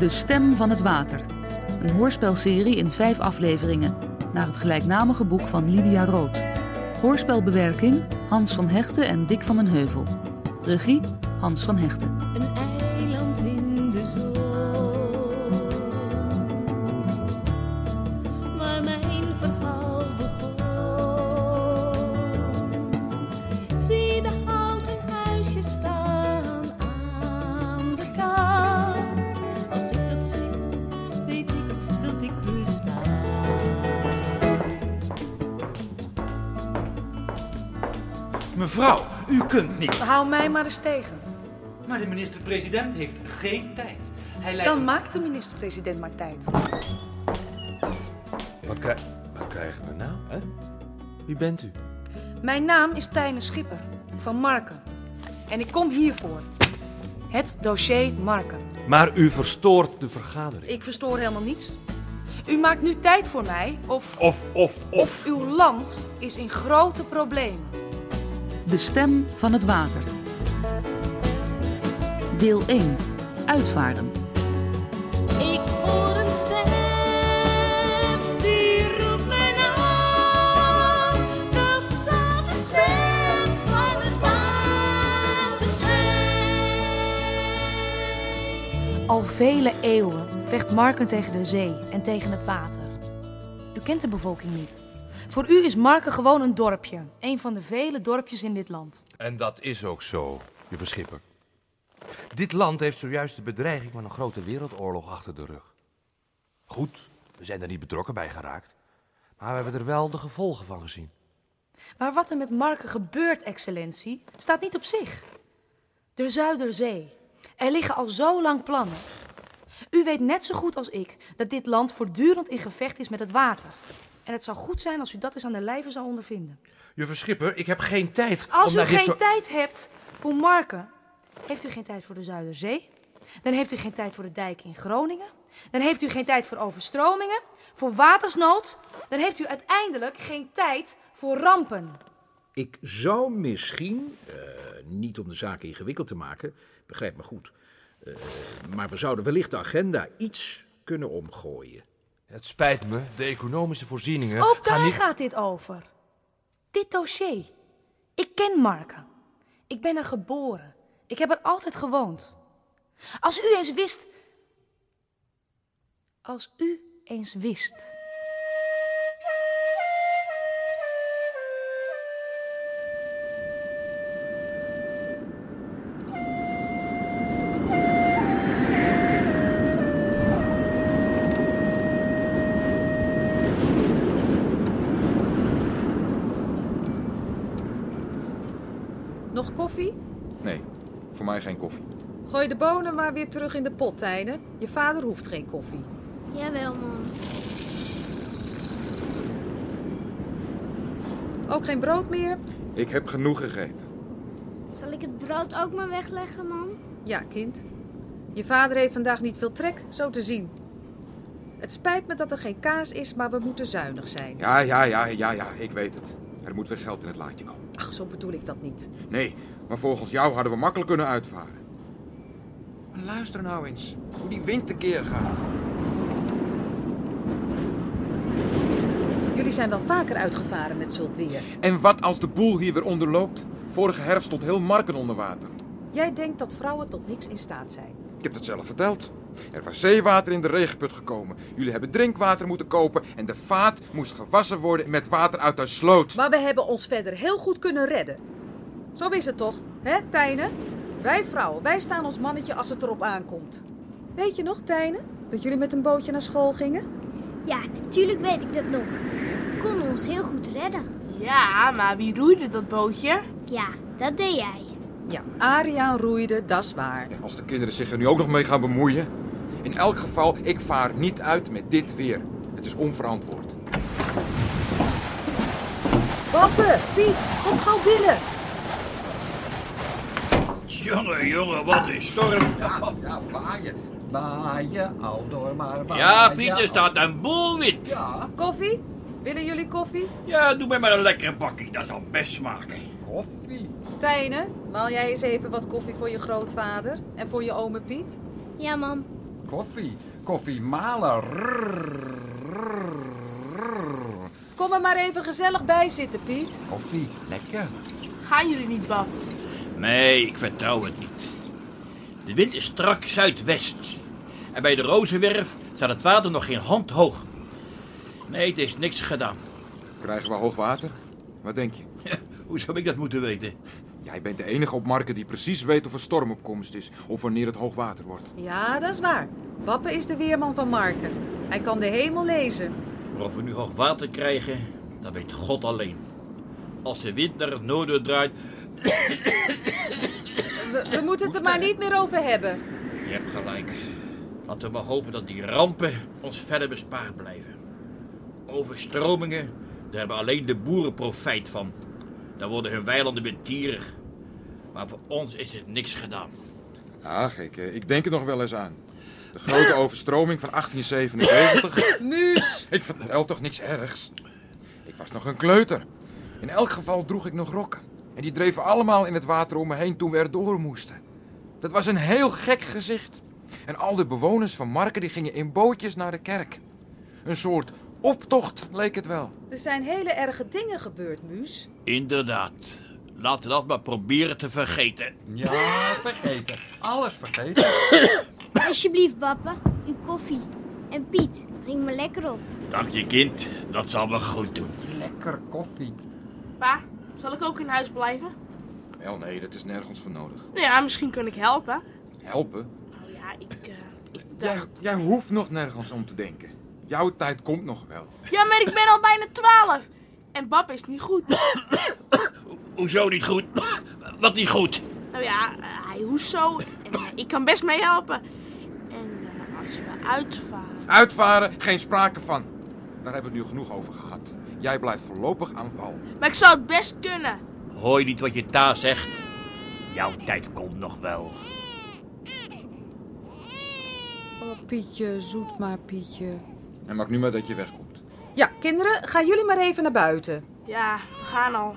De Stem van het Water. Een hoorspelserie in vijf afleveringen naar het gelijknamige boek van Lydia Rood. Hoorspelbewerking Hans van Hechten en Dick van den Heuvel. Regie Hans van Hechten. U kunt niet. Hou mij maar eens tegen. Maar de minister-president heeft geen tijd. Hij leidt Dan maakt de minister-president maar tijd. Wat, krij- wat krijgen we nou, hè? Wie bent u? Mijn naam is Tijne Schipper van Marken. En ik kom hiervoor. Het dossier Marken. Maar u verstoort de vergadering. Ik verstoor helemaal niets. U maakt nu tijd voor mij of, Of, of, of uw land is in grote problemen. De Stem van het Water. Deel 1. Uitvaren. Ik hoor een stem die roept mijn naam. Dat zal de stem van het water zijn. Al vele eeuwen vecht Marken tegen de zee en tegen het water. U kent de bevolking niet. Voor u is Marken gewoon een dorpje. Een van de vele dorpjes in dit land. En dat is ook zo, juffrouw Schipper. Dit land heeft zojuist de bedreiging van een grote wereldoorlog achter de rug. Goed, we zijn er niet betrokken bij geraakt. Maar we hebben er wel de gevolgen van gezien. Maar wat er met Marken gebeurt, excellentie, staat niet op zich. De Zuiderzee. Er liggen al zo lang plannen. U weet net zo goed als ik dat dit land voortdurend in gevecht is met het water. En het zou goed zijn als u dat eens aan de lijve zou ondervinden. Juffrouw Schipper, ik heb geen tijd Als om u naar dit geen soort- tijd hebt voor Marken, heeft u geen tijd voor de Zuiderzee. Dan heeft u geen tijd voor de dijken in Groningen. Dan heeft u geen tijd voor overstromingen, voor watersnood. Dan heeft u uiteindelijk geen tijd voor rampen. Ik zou misschien, eh, niet om de zaken ingewikkeld te maken, begrijp me goed, eh, maar we zouden wellicht de agenda iets kunnen omgooien. Het spijt me, de economische voorzieningen Ook daar niet... gaat dit over. Dit dossier. Ik ken Marken. Ik ben er geboren. Ik heb er altijd gewoond. Als u eens wist. Als u eens wist. Geen koffie. Gooi de bonen maar weer terug in de pot, Tijne. Je vader hoeft geen koffie. Jawel, man. Ook geen brood meer? Ik heb genoeg gegeten. Zal ik het brood ook maar wegleggen, man? Ja, kind. Je vader heeft vandaag niet veel trek, zo te zien. Het spijt me dat er geen kaas is, maar we moeten zuinig zijn. Ja, ja, ja, ja, ja, ik weet het. Er moet weer geld in het laadje komen. Ach, zo bedoel ik dat niet. Nee, maar volgens jou hadden we makkelijk kunnen uitvaren. Maar luister nou eens, hoe die wind tekeer gaat. Jullie zijn wel vaker uitgevaren met zulk weer. En wat als de boel hier weer onderloopt? Vorige herfst stond heel Marken onder water. Jij denkt dat vrouwen tot niks in staat zijn. Ik heb het zelf verteld. Er was zeewater in de regenput gekomen. Jullie hebben drinkwater moeten kopen en de vaat moest gewassen worden met water uit de sloot. Maar we hebben ons verder heel goed kunnen redden. Zo is het toch, hè, Tijne? Wij vrouwen, wij staan ons mannetje als het erop aankomt. Weet je nog, Tijne, dat jullie met een bootje naar school gingen? Ja, natuurlijk weet ik dat nog. We konden ons heel goed redden. Ja, maar wie roeide dat bootje? Ja, dat deed jij. Ja, Ariaan roeide, dat is waar. Als de kinderen zich er nu ook nog mee gaan bemoeien. In elk geval, ik vaar niet uit met dit weer. Het is onverantwoord. Bappe, Piet, kom gauw binnen. Jongen, jongen, wat een storm. Ja, waaien. Waaien, al door maar waaien. Ja, Piet, er staat een boel wit. Ja, Koffie? Willen jullie koffie? Ja, doe mij maar een lekkere bakkie, dat zal best smaken. koffie. Tijne, maal jij eens even wat koffie voor je grootvader en voor je ome Piet? Ja, mam. koffie. Koffie malen. Kom er maar even gezellig bij zitten, Piet. Koffie, lekker. Gaan jullie niet, Bab? Nee, ik vertrouw het niet. De wind is strak zuidwest. En bij de Rozenwerf staat het water nog geen hand hoog. Nee, het is niks gedaan. Krijgen we hoog water? Wat denk je? Hoe zou ik dat moeten weten? Jij bent de enige op Marken die precies weet of er stormopkomst is of wanneer het hoog water wordt. Ja, dat is waar. Bappe is de weerman van Marken. Hij kan de hemel lezen. Maar of we nu hoog water krijgen, dat weet God alleen. Als de wind naar het noorden draait, We, we moeten het er maar niet meer over hebben. je hebt gelijk. Laten we maar hopen dat die rampen ons verder bespaard blijven. Overstromingen, daar hebben alleen de boeren profijt van. Daar worden hun weilanden weer tierig. Maar voor ons is het niks gedaan. Ach, ik, eh, ik denk er nog wel eens aan. De grote overstroming van 1877. Muus! Ik vertel toch niks ergs? Ik was nog een kleuter. In elk geval droeg ik nog rokken. En die dreven allemaal in het water om me heen toen we er door moesten. Dat was een heel gek gezicht. En al de bewoners van Marken die gingen in bootjes naar de kerk. Een soort optocht leek het wel. Er zijn hele erge dingen gebeurd, Muus. Inderdaad. Laten we dat maar proberen te vergeten. Ja, vergeten. Alles vergeten. Alsjeblieft, papa, uw koffie. En Piet, drink maar lekker op. Dank je, kind. Dat zal me goed doen. Lekker koffie. Pa, zal ik ook in huis blijven? Wel nee, dat is nergens voor nodig. Nou ja, misschien kan ik helpen. Helpen? Oh ja, ik... eh, ik Jij, dacht... jij hoeft nog nergens om te denken. Jouw tijd komt nog wel. Ja, maar ik ben al bijna twaalf. En Bab is niet goed. Hoezo niet goed? Wat niet goed? Nou ja, eh, hij hoest zo. En eh, ik kan best mee helpen. En eh, als we uitvaren... Uitvaren, geen sprake van. Daar hebben we het nu genoeg over gehad. Jij blijft voorlopig aan wal. Maar ik zou het best kunnen. Hoor je niet wat je ta zegt? Jouw tijd komt nog wel. Oh, Pietje, zoet maar, Pietje. En maak nu maar dat je wegkomt. Ja, kinderen, gaan jullie maar even naar buiten. Ja, we gaan al.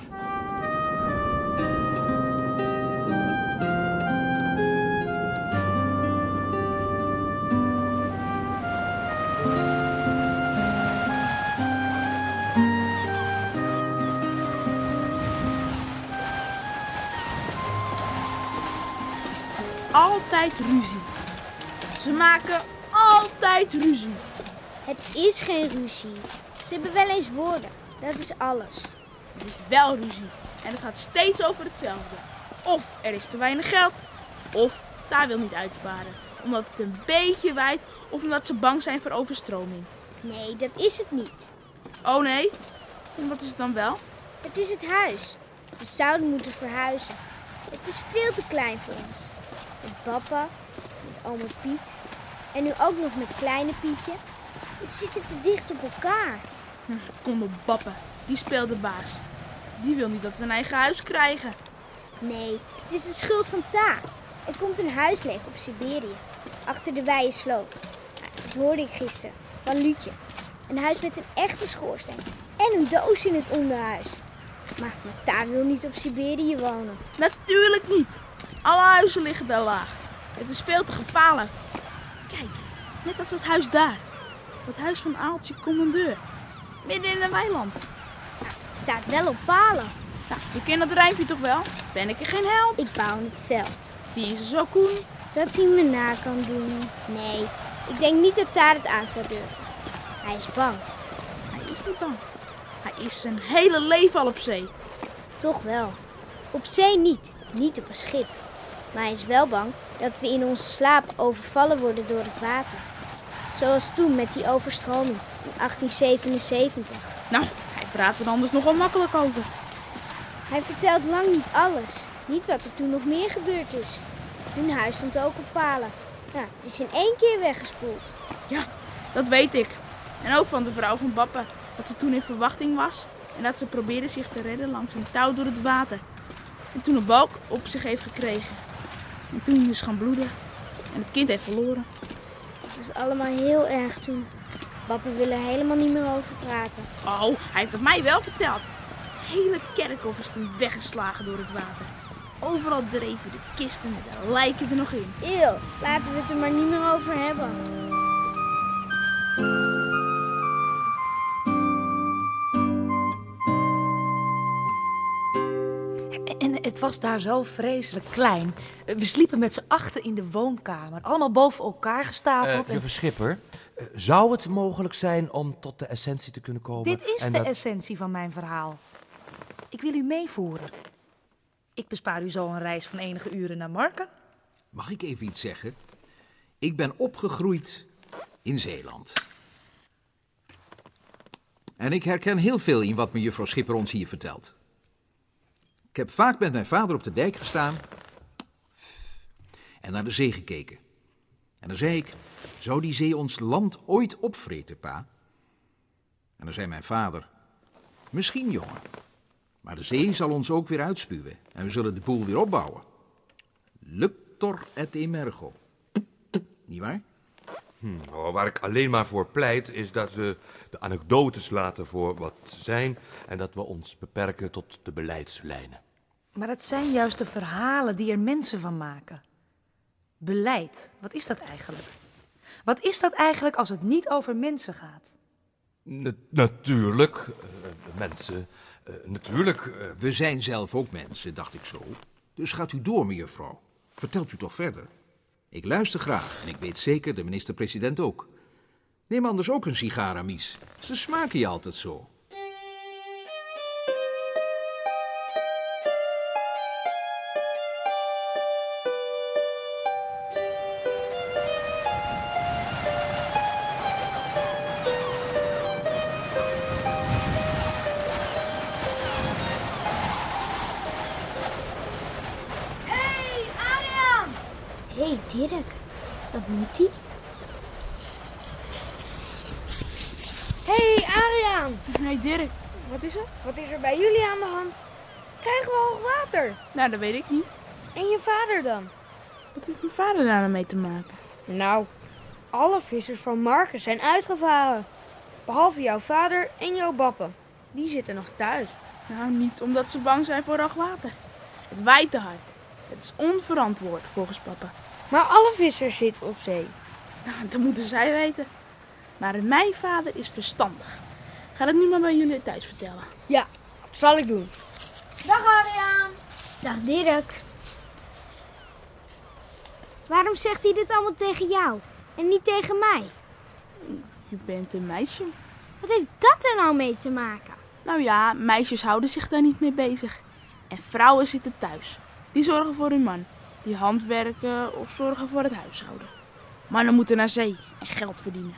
Altijd ruzie. Ze maken altijd ruzie. Het is geen ruzie. Ze hebben wel eens woorden. Dat is alles. Er is wel ruzie. En het gaat steeds over hetzelfde. Of er is te weinig geld. Of daar wil niet uitvaren. Omdat het een beetje waait. Of omdat ze bang zijn voor overstroming. Nee, dat is het niet. Oh nee? En wat is het dan wel? Het is het huis. We zouden moeten verhuizen. Het is veel te klein voor ons. Met papa, met oma Piet en nu ook nog met kleine Pietje. We zitten te dicht op elkaar. Hm, Kom op Bappen. Die speelt de baas. Die wil niet dat we een eigen huis krijgen. Nee, het is de schuld van Ta. Er komt een huis leeg op Siberië, achter de Wijde Sloot. Nou, Dat hoorde ik gisteren, van Luutje. Een huis met een echte schoorsteen en een doos in het onderhuis. Maar, maar Ta wil niet op Siberië wonen. Natuurlijk niet. Alle huizen liggen daar laag. Het is veel te gevaarlijk. Kijk, net als dat huis daar. Dat huis van Aaltje Commandeur. Midden in een weiland. Het staat wel op palen. Nou, je kent dat rijmpje toch wel? Ben ik er geen held? Ik bouw in het veld. Wie is er zo koen? Dat hij me na kan doen. Nee, ik denk niet dat Ta het aan zou durven. Hij is bang. Hij is niet bang. Hij is zijn hele leven al op zee. Toch wel. Op zee niet. Niet op een schip. Maar hij is wel bang dat we in onze slaap overvallen worden door het water. Zoals toen met die overstroming in 1877. Nou, hij praat er anders nogal makkelijk over. Hij vertelt lang niet alles. Niet wat er toen nog meer gebeurd is. Hun huis stond ook op palen. Ja, het is in één keer weggespoeld. Ja, dat weet ik. En ook van de vrouw van Bappe. Dat ze toen in verwachting was. En dat ze probeerde zich te redden langs een touw door het water. En toen een balk op zich heeft gekregen. En toen is gaan bloeden. En het kind heeft verloren. Het was allemaal heel erg toen. Papa wil er helemaal niet meer over praten. Oh, hij heeft het mij wel verteld. Het hele kerkhof is toen weggeslagen door het water. overal dreven de kisten met de lijken er nog in. Eeuw, laten we het er maar niet meer over hebben. Was daar zo vreselijk klein. We sliepen met z'n achten in de woonkamer. Allemaal boven elkaar gestapeld. Eh en- juffrouw Schipper, eh, zou het mogelijk zijn om tot de essentie te kunnen komen? Dit is En de dat- essentie van mijn verhaal. Ik wil u meevoeren. Ik bespaar u zo een reis van enige uren naar Marken. Mag ik even iets zeggen? Ik ben opgegroeid in Zeeland. En ik herken heel veel in wat mevrouw Schipper ons hier vertelt. Ik heb vaak met mijn vader op de dijk gestaan en naar de zee gekeken. En dan zei ik, zou die zee ons land ooit opvreten, pa? En dan zei mijn vader, misschien jongen. Maar de zee zal ons ook weer uitspuwen en we zullen de boel weer opbouwen. Luctor et emergo. Niet waar? Hm, oh, waar ik alleen maar voor pleit is dat we de anekdotes laten voor wat ze zijn en dat we ons beperken tot de beleidslijnen. Maar het zijn juist de verhalen die er mensen van maken. Beleid, wat is dat eigenlijk? Wat is dat eigenlijk als het niet over mensen gaat? Na- natuurlijk, eh, mensen, eh, natuurlijk. eh, We zijn zelf ook mensen, dacht ik zo. Dus gaat u door, mevrouw. Vertelt u toch verder. Ik luister graag en ik weet zeker de minister-president ook. Neem anders ook een sigaar, Amies. Ze smaken je altijd zo. Dirk. Wat moet die? hey, Ariaan! Hey, Dirk. Wat is er? Wat is er bij jullie aan de hand? Krijgen we hoog water? Nou, dat weet ik niet. En je vader dan? Wat heeft mijn vader daar nou mee te maken? Nou, alle vissers van Marken zijn uitgevaren. Behalve jouw vader en jouw bappen. Die zitten nog thuis. Nou, niet omdat ze bang zijn voor hoog water. Het waait te hard. Het is onverantwoord, volgens papa. Maar alle vissers zitten op zee. Nou, dat moeten zij weten. Maar mijn vader is verstandig. Ga dat nu maar bij jullie thuis vertellen. Ja, dat zal ik doen. Dag Adriaan. Dag Dirk. Waarom zegt hij dit allemaal tegen jou en niet tegen mij? Je bent een meisje. Wat heeft dat er nou mee te maken? Nou ja, meisjes houden zich daar niet mee bezig. En vrouwen zitten thuis. Die zorgen voor hun man. Die handwerken of zorgen voor het huishouden. Mannen moeten naar zee en geld verdienen.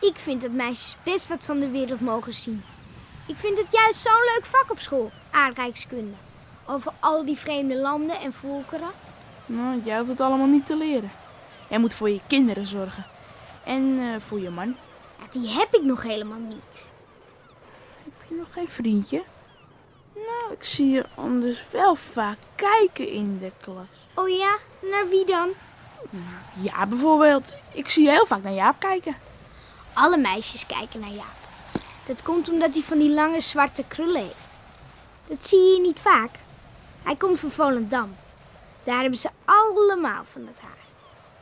Ik vind dat meisjes best wat van de wereld mogen zien. Ik vind het juist zo'n leuk vak op school, aardrijkskunde. Over al die vreemde landen en volkeren. Nou, jij hoeft het allemaal niet te leren. Jij moet voor je kinderen zorgen. En eh, voor je man. Ja, die heb ik nog helemaal niet. Heb je nog geen vriendje? Nou, ik zie je anders wel vaak kijken in de klas. Oh ja, naar wie dan? Ja, bijvoorbeeld. Ik zie je heel vaak naar Jaap kijken. Alle meisjes kijken naar Jaap. Dat komt omdat hij van die lange zwarte krullen heeft. Dat zie je hier niet vaak. Hij komt van Volendam. Daar hebben ze allemaal van dat haar.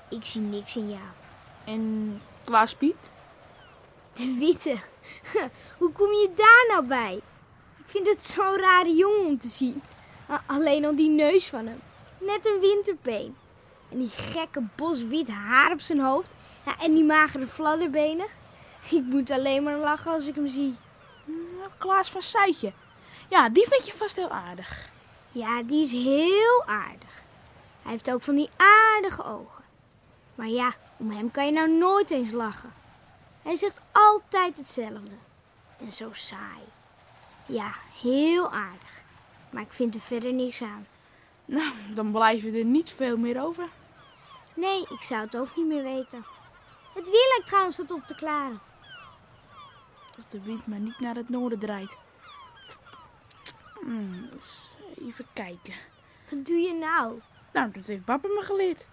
Ik zie niks in Jaap. En Klaas Piet? De witte. Hoe kom je daar nou bij? Ik vind het zo'n rare jongen om te zien. Alleen al die neus van hem. Net een winterpeen. En die gekke bos wit haar op zijn hoofd. Ja, en die magere fladderbenen. Ik moet alleen maar lachen als ik hem zie. Nou, Klaas van Seitje. Ja, die vind je vast heel aardig. Ja, die is heel aardig. Hij heeft ook van die aardige ogen. Maar ja, om hem kan je nou nooit eens lachen. Hij zegt altijd hetzelfde. En zo saai. Ja, heel aardig. Maar ik vind er verder niks aan. Nou, dan blijf je er niet veel meer over. Nee, ik zou het ook niet meer weten. Het weer lijkt trouwens wat op te klaren. Als de wind maar niet naar het noorden draait. Hmm, eens even kijken. Wat doe je nou? Nou, dat heeft papa me geleerd.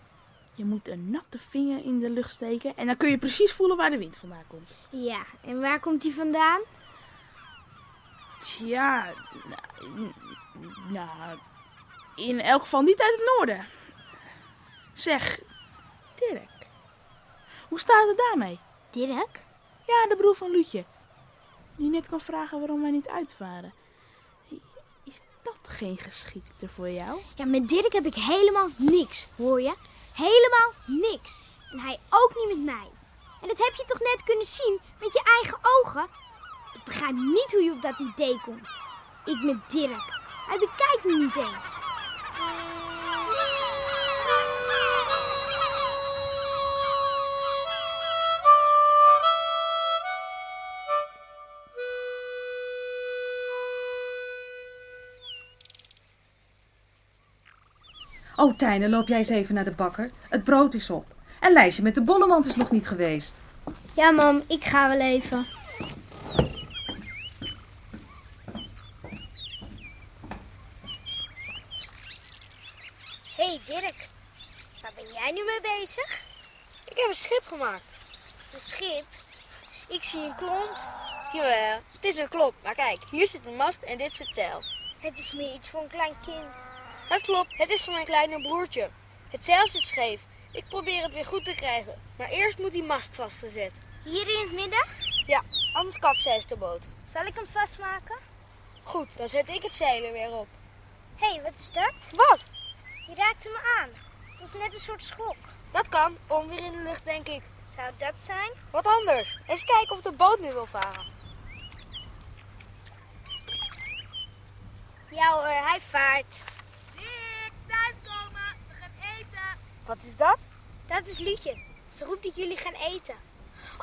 Je moet een natte vinger in de lucht steken en dan kun je precies voelen waar de wind vandaan komt. Ja, en waar komt die vandaan? Tja, nou, In elk geval niet uit het noorden. Zeg, Dirk. Hoe staat het daarmee? Dirk? Ja, de broer van Luutje. Die net kan vragen waarom wij niet uitvaren. Is dat geen geschikte voor jou? Ja, met Dirk heb ik helemaal niks, hoor je? Helemaal niks. En hij ook niet met mij. En dat heb je toch net kunnen zien met je eigen ogen? Ik begrijp niet hoe je op dat idee komt. Ik met Dirk. Hij bekijkt me niet eens. Oh, Tijne, loop jij eens even naar de bakker. Het brood is op. En Lijsje met de bollemand is nog niet geweest. Ja, mam, ik ga wel even. hey, Dirk. Waar ben jij nu mee bezig? Ik heb een schip gemaakt. Een schip? Ik zie een klomp. Jawel, het is een klomp. Maar kijk, hier zit een mast en dit is het zeil. Het is meer iets voor een klein kind. Dat klopt, het is van mijn kleine broertje. Het zeil zit scheef. Ik probeer het weer goed te krijgen. Maar eerst moet die mast vastgezet. Hier in het midden? Ja, anders kapseist de boot. Zal ik hem vastmaken? Goed, dan zet ik het zeil er weer op. Hé, hey, wat is dat? Wat? Je raakte me aan. Was net een soort schok. Dat kan, onweer in de lucht denk ik. Zou dat zijn? Wat anders. Eens kijken of de boot nu wil varen. Ja hoor, hij vaart. Dirk, thuiskomen. We gaan eten. Wat is dat? Dat is Luutje. Ze roept dat jullie gaan eten.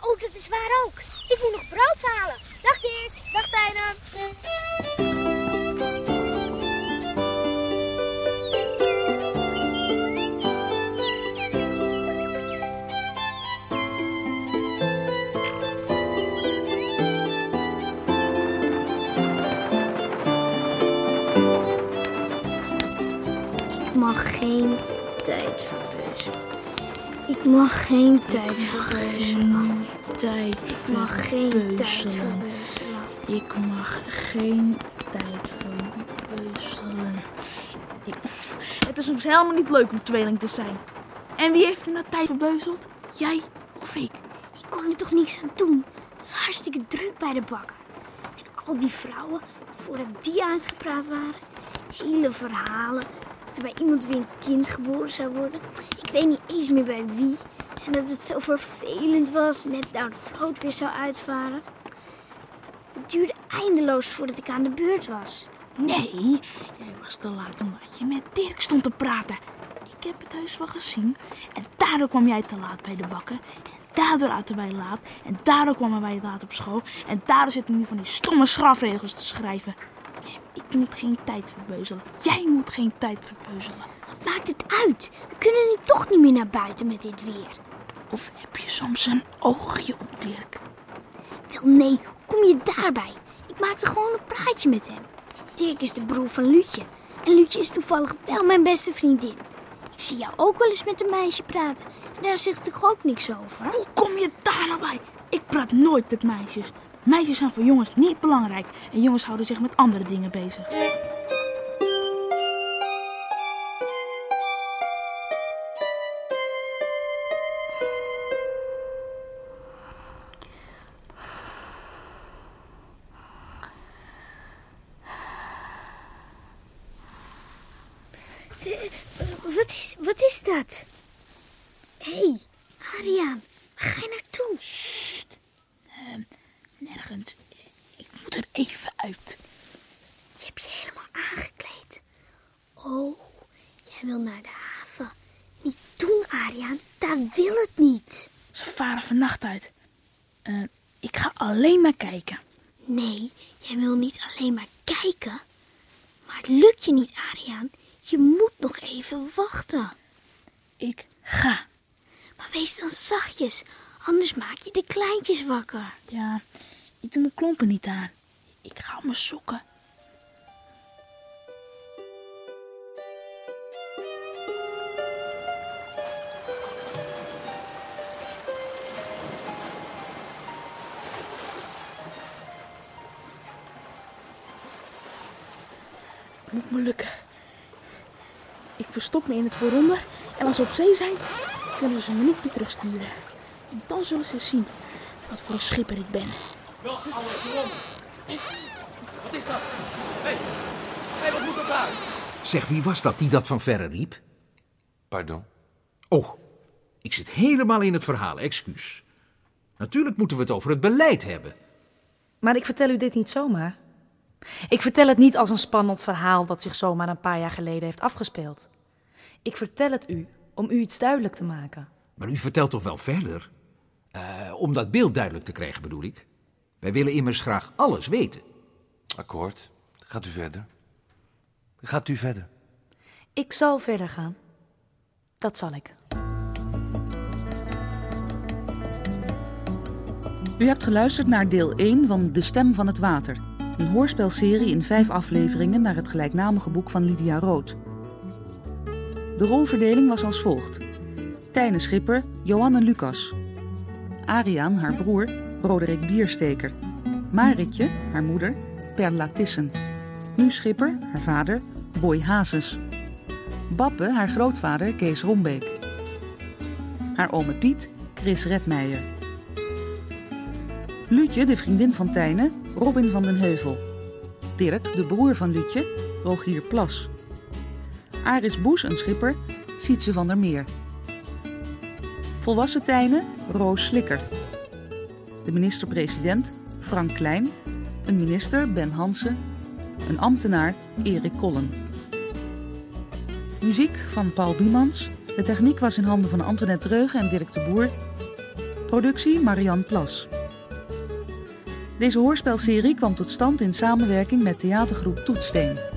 Oh, dat is waar ook. Ik moet nog brood halen. Dag Dirk. Dag Tijne. Geen tijd verpeuzelen. Ik mag geen tijd verpeuzelen. Tijd Ik mag geen tijd verpeuzelen. Ik mag geen tijd verpeuzelen. Ik... Het is soms helemaal niet leuk om tweeling te zijn. En wie heeft er nou tijd verbeuzeld? Jij of ik? Ik kon er toch niks aan doen. Het was hartstikke druk bij de bakker. En al die vrouwen, voordat die uitgepraat waren, hele verhalen. Bij iemand weer een kind geboren zou worden. Ik weet niet eens meer bij wie. En dat het zo vervelend was, net nou de vloot weer zou uitvaren. Het duurde eindeloos voordat ik aan de beurt was. Nee, jij was te laat omdat je met Dirk stond te praten. Ik heb het heus wel gezien. En daardoor kwam jij te laat bij de bakken. En daardoor aten wij laat. En daardoor kwamen wij laat op school. En daardoor zitten we nu van die stomme strafregels te schrijven. Ik moet geen tijd verbeuzelen. Jij moet geen tijd verbeuzelen. Wat maakt het uit? We kunnen nu toch niet meer naar buiten met dit weer. Of heb je soms een oogje op Dirk? Wel nee, hoe kom je daarbij? Ik maakte gewoon een praatje met hem. Dirk is de broer van Luutje. En Luutje is toevallig wel mijn beste vriendin. Ik zie jou ook wel eens met een meisje praten. En daar zegt ik ook niks over. Hoe kom je daar nou bij? Ik praat nooit met meisjes. Meisjes zijn voor jongens niet belangrijk. En jongens houden zich met andere dingen bezig. Wat is, wat is dat? Hé, hey, Ariaan, waar ga je naartoe? Sst. Ehm, nergens. Ik moet er even uit. Je hebt je helemaal aangekleed. Oh, jij wil naar de haven. Niet doen, Ariaan. Daar wil het niet. Ze varen vannacht uit. Eh, ik ga alleen maar kijken. Nee, jij wil niet alleen maar kijken. Maar het lukt je niet, Ariaan. Je moet nog even wachten. Ik ga. Maar wees dan zachtjes, anders maak je de kleintjes wakker. Ja, ik doe mijn klompen niet aan. Ik ga op mijn sokken. Lukken. Ik verstop me in het vooronder en als ze op zee zijn, kunnen ze me niet meer terugsturen. En dan zullen ze zien wat voor een schipper ik ben. Wel, alle. Wat is dat? Hé, hey, wat moet dat daar? Zeg, wie was dat die dat van verre riep? Pardon? Oh, ik zit helemaal in het verhaal, excuus. Natuurlijk moeten we het over het beleid hebben. Maar ik vertel u dit niet zomaar. Ik vertel het niet als een spannend verhaal dat zich zomaar een paar jaar geleden heeft afgespeeld. Ik vertel het u om u iets duidelijk te maken. Maar u vertelt toch wel verder? Eh, om dat beeld duidelijk te krijgen, bedoel ik. Wij willen immers graag alles weten. Akkoord. Gaat u verder. Gaat u verder. Ik zal verder gaan. Dat zal ik. U hebt geluisterd naar deel 1 van De Stem van het Water. Een hoorspelserie in vijf afleveringen naar het gelijknamige boek van Lydia Rood. De rolverdeling was als volgt. Tijne Schipper, Johanne Lucas. Ariaan, haar broer, Roderick Biersteker. Maritje, haar moeder, Perla Tissen. Nu Schipper, haar vader, Boy Hazes. Bappe, haar grootvader, Kees Rombeek. Haar ome Piet, Chris Redmeijer. Luutje, de vriendin van Tijne, Robin van den Heuvel. Dirk, de broer van Luutje, Rogier Plas. Aris Boes, een schipper, Sietse van der Meer. Volwassen Tijne, Roos Slikker. De minister-president, Frank Klein. Een minister, Ben Hansen. Een ambtenaar, Erik Kollen. Muziek van Paul Biemans. De techniek was in handen van Antoinette Dreugen en Dirk de Boer. Productie Marian Plas. Deze hoorspelserie kwam tot stand in samenwerking met theatergroep Toetsteen.